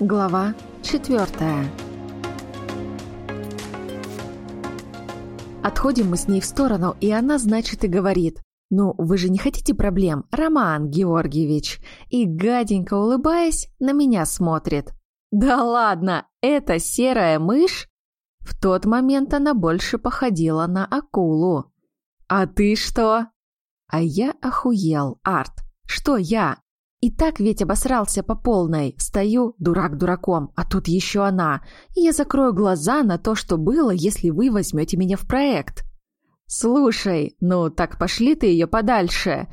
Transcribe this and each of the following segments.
Глава четвертая. Отходим мы с ней в сторону, и она, значит, и говорит. «Ну, вы же не хотите проблем, Роман Георгиевич?» И, гаденько улыбаясь, на меня смотрит. «Да ладно, это серая мышь?» В тот момент она больше походила на акулу. «А ты что?» А я охуел, Арт. Что я? И так ведь обосрался по полной. Стою, дурак дураком, а тут еще она. И я закрою глаза на то, что было, если вы возьмете меня в проект. Слушай, ну так пошли ты ее подальше.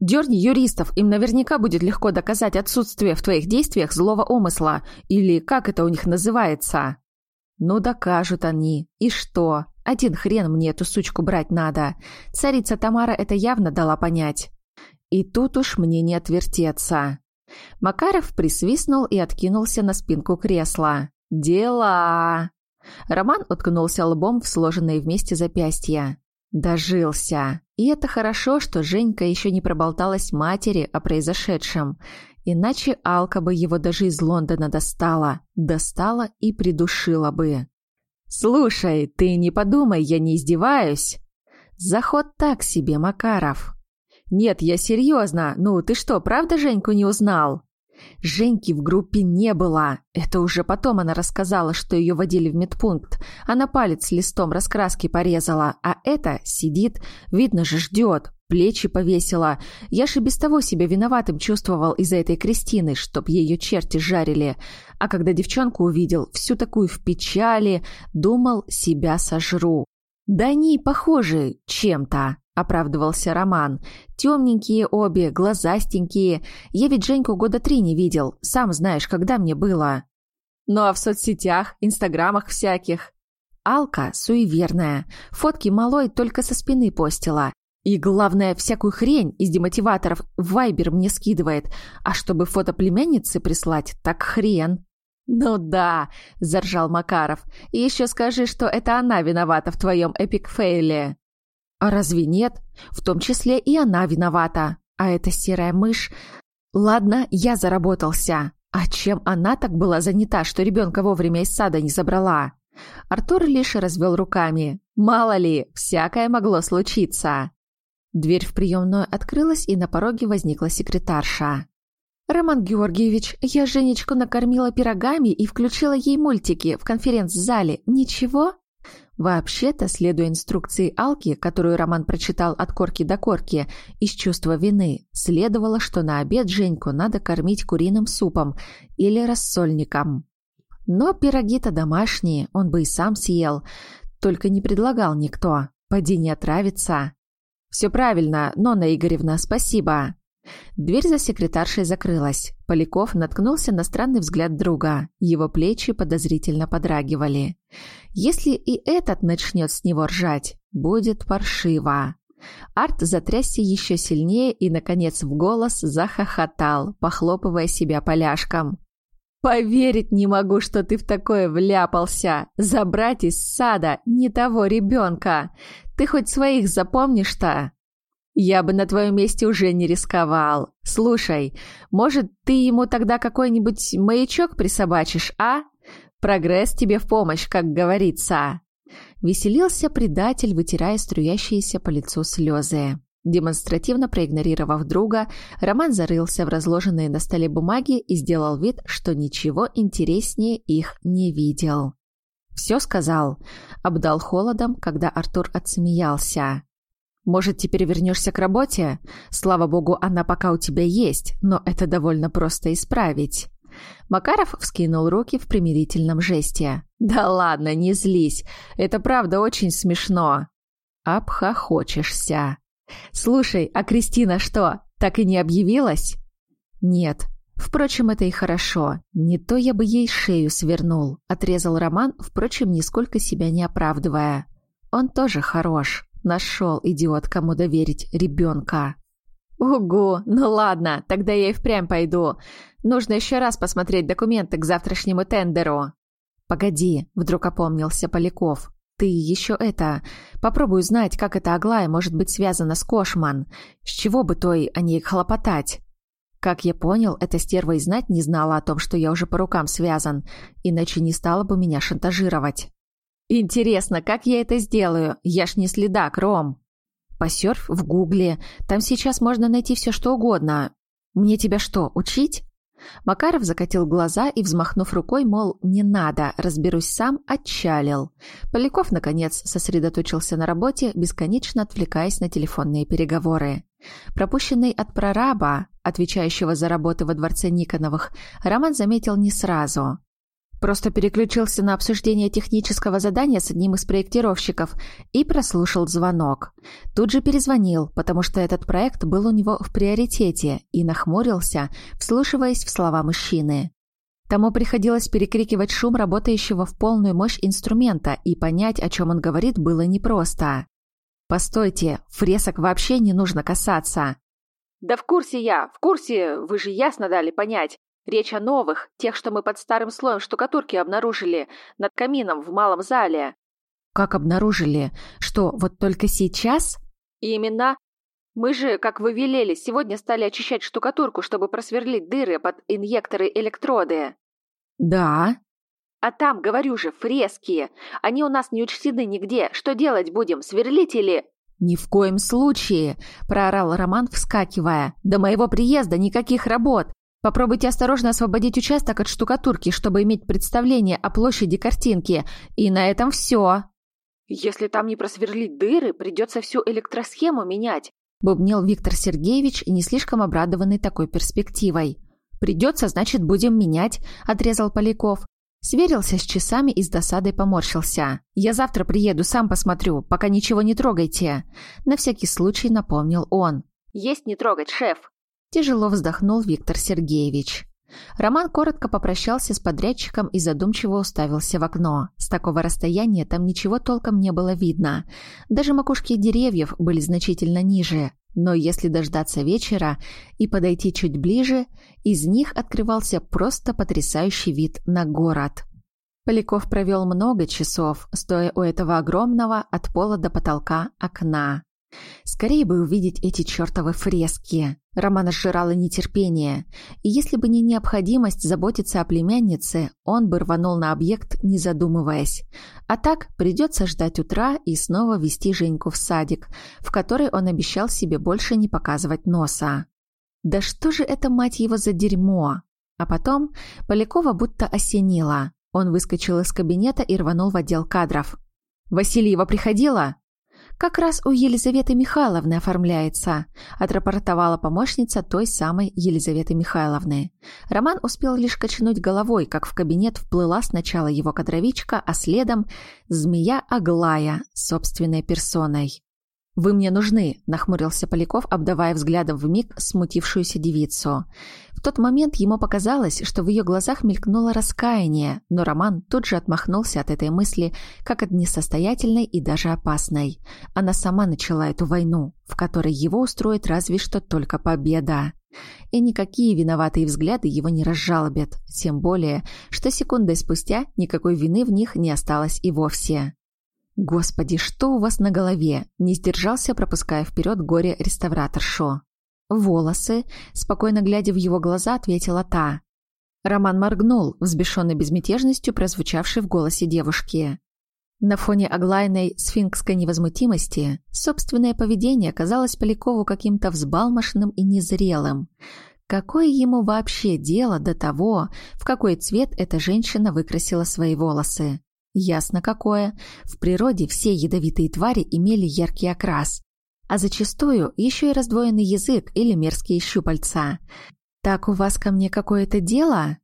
Дерни юристов, им наверняка будет легко доказать отсутствие в твоих действиях злого умысла. Или как это у них называется? Ну докажут они. И что? Один хрен мне эту сучку брать надо. Царица Тамара это явно дала понять. И тут уж мне не отвертеться. Макаров присвистнул и откинулся на спинку кресла. «Дела!» Роман уткнулся лбом в сложенные вместе запястья. Дожился. И это хорошо, что Женька еще не проболталась матери о произошедшем. Иначе Алка бы его даже из Лондона достала. Достала и придушила бы. «Слушай, ты не подумай, я не издеваюсь!» Заход так себе, Макаров. «Нет, я серьезно. Ну, ты что, правда Женьку не узнал?» Женьки в группе не было. Это уже потом она рассказала, что ее водили в медпункт. Она палец листом раскраски порезала, а это сидит, видно же, ждет. Плечи повесила. Я же без того себя виноватым чувствовал из-за этой Кристины, чтоб ее черти жарили. А когда девчонку увидел, всю такую в печали, думал, себя сожру. Да они похожи чем-то. — оправдывался Роман. «Темненькие обе, глазастенькие. Я ведь Женьку года три не видел. Сам знаешь, когда мне было». «Ну а в соцсетях, инстаграмах всяких?» Алка суеверная. Фотки малой только со спины постила. И главное, всякую хрень из демотиваторов в Вайбер мне скидывает. А чтобы фото племянницы прислать, так хрен. «Ну да», — заржал Макаров. «И еще скажи, что это она виновата в твоем эпик-фейле». А разве нет? В том числе и она виновата. А эта серая мышь... Ладно, я заработался. А чем она так была занята, что ребенка вовремя из сада не забрала? Артур лишь развел руками. Мало ли, всякое могло случиться. Дверь в приемную открылась, и на пороге возникла секретарша. «Роман Георгиевич, я Женечку накормила пирогами и включила ей мультики в конференц-зале. Ничего?» Вообще-то, следуя инструкции Алки, которую Роман прочитал от корки до корки, из чувства вины, следовало, что на обед Женьку надо кормить куриным супом или рассольником. Но пироги-то домашние, он бы и сам съел, только не предлагал никто. Поди не отравится. «Все правильно, Нонна Игоревна, спасибо!» Дверь за секретаршей закрылась. Поляков наткнулся на странный взгляд друга. Его плечи подозрительно подрагивали. Если и этот начнет с него ржать, будет паршиво. Арт затрясся еще сильнее и, наконец, в голос захохотал, похлопывая себя поляшком. «Поверить не могу, что ты в такое вляпался! Забрать из сада не того ребенка! Ты хоть своих запомнишь-то?» «Я бы на твоем месте уже не рисковал. Слушай, может, ты ему тогда какой-нибудь маячок присобачишь, а? Прогресс тебе в помощь, как говорится». Веселился предатель, вытирая струящиеся по лицу слезы. Демонстративно проигнорировав друга, Роман зарылся в разложенные на столе бумаги и сделал вид, что ничего интереснее их не видел. «Все сказал», — обдал холодом, когда Артур отсмеялся. Может, теперь вернешься к работе? Слава богу, она пока у тебя есть, но это довольно просто исправить». Макаров вскинул руки в примирительном жесте. «Да ладно, не злись. Это правда очень смешно». «Обхохочешься». «Слушай, а Кристина что, так и не объявилась?» «Нет. Впрочем, это и хорошо. Не то я бы ей шею свернул», — отрезал Роман, впрочем, нисколько себя не оправдывая. «Он тоже хорош». Нашел, идиот, кому доверить ребенка. «Угу, ну ладно, тогда я и впрямь пойду. Нужно еще раз посмотреть документы к завтрашнему тендеру». «Погоди», — вдруг опомнился Поляков. «Ты еще это... Попробуй узнать, как эта Аглая может быть связана с Кошман. С чего бы той о ней хлопотать?» Как я понял, эта стерва и знать не знала о том, что я уже по рукам связан, иначе не стала бы меня шантажировать. Интересно, как я это сделаю? Я ж не следак, Ром. Посерф в гугле. Там сейчас можно найти все, что угодно. Мне тебя что, учить? Макаров закатил глаза и, взмахнув рукой, мол, не надо, разберусь сам, отчалил. Поляков, наконец, сосредоточился на работе, бесконечно отвлекаясь на телефонные переговоры. Пропущенный от прораба, отвечающего за работы во дворце Никоновых, Роман заметил не сразу. Просто переключился на обсуждение технического задания с одним из проектировщиков и прослушал звонок. Тут же перезвонил, потому что этот проект был у него в приоритете, и нахмурился, вслушиваясь в слова мужчины. Тому приходилось перекрикивать шум работающего в полную мощь инструмента, и понять, о чем он говорит, было непросто. «Постойте, фресок вообще не нужно касаться!» «Да в курсе я, в курсе, вы же ясно дали понять. Речь о новых, тех, что мы под старым слоем штукатурки обнаружили над камином в малом зале. Как обнаружили? Что, вот только сейчас? Именно. Мы же, как вы велели, сегодня стали очищать штукатурку, чтобы просверлить дыры под инъекторы-электроды. Да. А там, говорю же, фрески. Они у нас не учтены нигде. Что делать будем, сверлить или... «Ни в коем случае!» – проорал Роман, вскакивая. «До моего приезда никаких работ! Попробуйте осторожно освободить участок от штукатурки, чтобы иметь представление о площади картинки. И на этом все. Если там не просверлить дыры, придется всю электросхему менять. Бубнил Виктор Сергеевич, не слишком обрадованный такой перспективой. «Придется, значит, будем менять», – отрезал Поляков. Сверился с часами и с досадой поморщился. «Я завтра приеду, сам посмотрю, пока ничего не трогайте». На всякий случай напомнил он. «Есть не трогать, шеф», Тяжело вздохнул Виктор Сергеевич. Роман коротко попрощался с подрядчиком и задумчиво уставился в окно. С такого расстояния там ничего толком не было видно. Даже макушки деревьев были значительно ниже. Но если дождаться вечера и подойти чуть ближе, из них открывался просто потрясающий вид на город. Поляков провел много часов, стоя у этого огромного от пола до потолка окна. Скорее бы увидеть эти чертовы фрески. Романа сжирало нетерпение. И если бы не необходимость заботиться о племяннице, он бы рванул на объект, не задумываясь. А так придется ждать утра и снова вести Женьку в садик, в который он обещал себе больше не показывать носа. Да что же это, мать его, за дерьмо? А потом Полякова будто осенило. Он выскочил из кабинета и рванул в отдел кадров. «Васильева приходила?» «Как раз у Елизаветы Михайловны оформляется», – отрапортовала помощница той самой Елизаветы Михайловны. Роман успел лишь качнуть головой, как в кабинет вплыла сначала его кадровичка, а следом – змея Аглая собственной персоной. «Вы мне нужны», – нахмурился Поляков, обдавая взглядом в миг смутившуюся девицу. Тот момент ему показалось, что в ее глазах мелькнуло раскаяние, но Роман тут же отмахнулся от этой мысли, как от несостоятельной и даже опасной. Она сама начала эту войну, в которой его устроит разве что только победа. И никакие виноватые взгляды его не разжалобят, тем более, что секундой спустя никакой вины в них не осталось и вовсе. «Господи, что у вас на голове?» – не сдержался, пропуская вперед горе-реставраторшу. «Волосы», – спокойно глядя в его глаза, ответила та. Роман моргнул, взбешенный безмятежностью, прозвучавшей в голосе девушки. На фоне оглайной сфинкской невозмутимости собственное поведение казалось Полякову каким-то взбалмошным и незрелым. Какое ему вообще дело до того, в какой цвет эта женщина выкрасила свои волосы? Ясно какое. В природе все ядовитые твари имели яркий окрас, а зачастую еще и раздвоенный язык или мерзкие щупальца. «Так у вас ко мне какое-то дело?»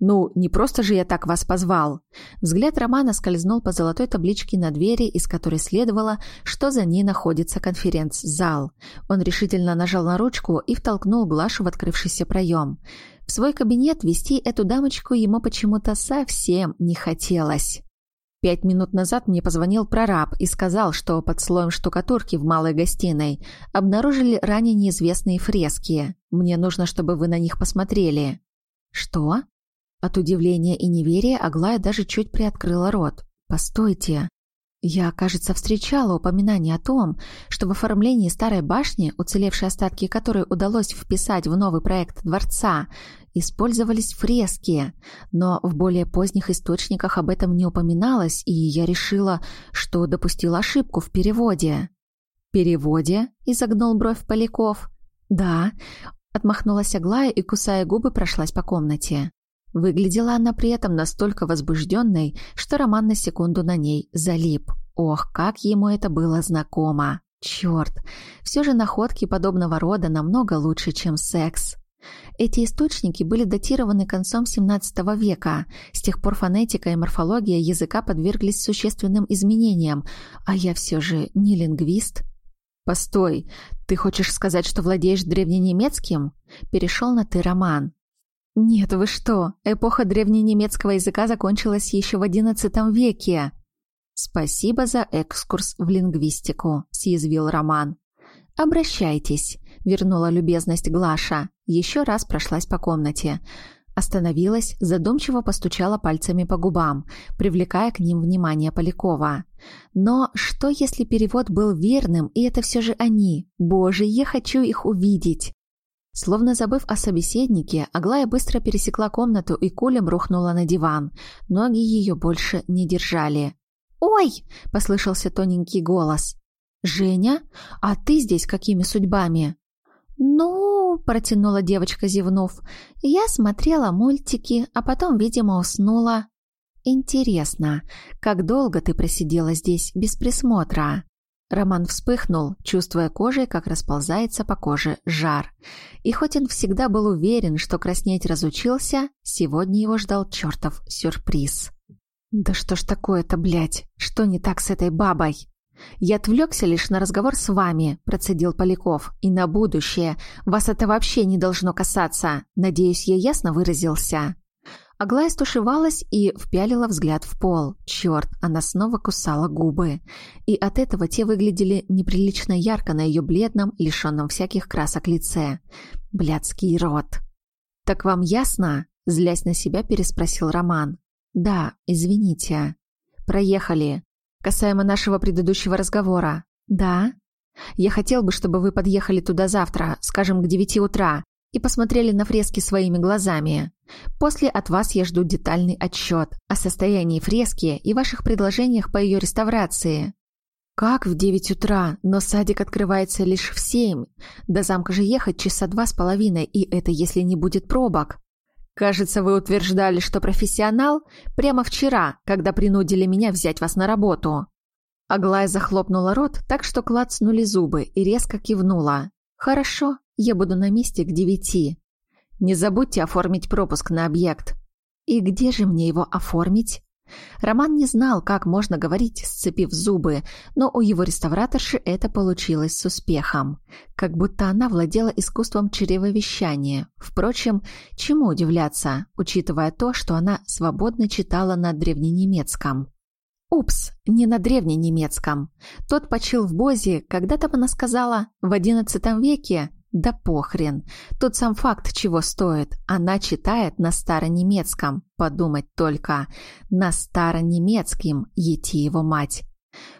«Ну, не просто же я так вас позвал!» Взгляд Романа скользнул по золотой табличке на двери, из которой следовало, что за ней находится конференц-зал. Он решительно нажал на ручку и втолкнул Глашу в открывшийся проем. В свой кабинет вести эту дамочку ему почему-то совсем не хотелось. Пять минут назад мне позвонил прораб и сказал, что под слоем штукатурки в малой гостиной обнаружили ранее неизвестные фрески. Мне нужно, чтобы вы на них посмотрели. Что? От удивления и неверия Аглая даже чуть приоткрыла рот. Постойте. Я, кажется, встречала упоминание о том, что в оформлении старой башни, уцелевшие остатки которой удалось вписать в новый проект дворца, использовались фрески, но в более поздних источниках об этом не упоминалось, и я решила, что допустила ошибку в переводе. «Переводе?» – изогнул бровь Поляков. «Да», – отмахнулась Аглая и, кусая губы, прошлась по комнате. Выглядела она при этом настолько возбужденной, что Роман на секунду на ней залип. Ох, как ему это было знакомо! Черт! Все же находки подобного рода намного лучше, чем секс. Эти источники были датированы концом XVII века. С тех пор фонетика и морфология языка подверглись существенным изменениям, а я все же не лингвист. «Постой, ты хочешь сказать, что владеешь древненемецким?» Перешел на «ты» Роман. «Нет, вы что? Эпоха древненемецкого языка закончилась еще в XI веке». «Спасибо за экскурс в лингвистику», — съязвил Роман. «Обращайтесь», — вернула любезность Глаша. Еще раз прошлась по комнате. Остановилась, задумчиво постучала пальцами по губам, привлекая к ним внимание Полякова. Но что, если перевод был верным, и это все же они? Боже, я хочу их увидеть! Словно забыв о собеседнике, Аглая быстро пересекла комнату и кулем рухнула на диван. Ноги ее больше не держали. «Ой!» — послышался тоненький голос. «Женя? А ты здесь какими судьбами?» «Ну...» — протянула девочка, зевнув. «Я смотрела мультики, а потом, видимо, уснула». «Интересно, как долго ты просидела здесь без присмотра?» Роман вспыхнул, чувствуя кожей, как расползается по коже жар. И хоть он всегда был уверен, что краснеть разучился, сегодня его ждал чертов сюрприз. «Да что ж такое-то, блядь? Что не так с этой бабой?» «Я отвлекся лишь на разговор с вами», – процедил Поляков. «И на будущее. Вас это вообще не должно касаться. Надеюсь, я ясно выразился». Аглая стушевалась и впялила взгляд в пол. Черт, она снова кусала губы. И от этого те выглядели неприлично ярко на ее бледном, лишенном всяких красок лице. Блядский рот. «Так вам ясно?» – злясь на себя, переспросил Роман. «Да, извините». «Проехали. Касаемо нашего предыдущего разговора». «Да?» «Я хотел бы, чтобы вы подъехали туда завтра, скажем, к девяти утра и посмотрели на фрески своими глазами. После от вас я жду детальный отчет о состоянии фрески и ваших предложениях по ее реставрации. Как в девять утра, но садик открывается лишь в семь. До замка же ехать часа два с половиной, и это если не будет пробок. Кажется, вы утверждали, что профессионал прямо вчера, когда принудили меня взять вас на работу. Аглая захлопнула рот, так что клацнули зубы и резко кивнула. «Хорошо, я буду на месте к девяти. Не забудьте оформить пропуск на объект. И где же мне его оформить? Роман не знал, как можно говорить, сцепив зубы, но у его реставраторши это получилось с успехом. Как будто она владела искусством чревовещания. Впрочем, чему удивляться, учитывая то, что она свободно читала на древненемецком. Упс, не на древненемецком. Тот почил в Бозе, когда-то она сказала, в одиннадцатом веке да похрен. Тут сам факт чего стоит. Она читает на старонемецком. Подумать только. На старонемецким, ети его мать.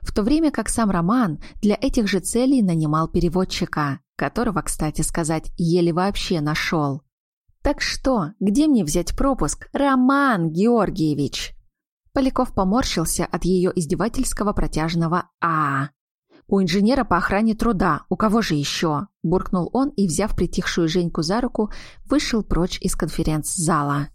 В то время как сам Роман для этих же целей нанимал переводчика, которого, кстати сказать, еле вообще нашел. «Так что, где мне взять пропуск, Роман Георгиевич?» Поляков поморщился от ее издевательского протяжного «а». «У инженера по охране труда. У кого же еще?» – буркнул он и, взяв притихшую Женьку за руку, вышел прочь из конференц-зала.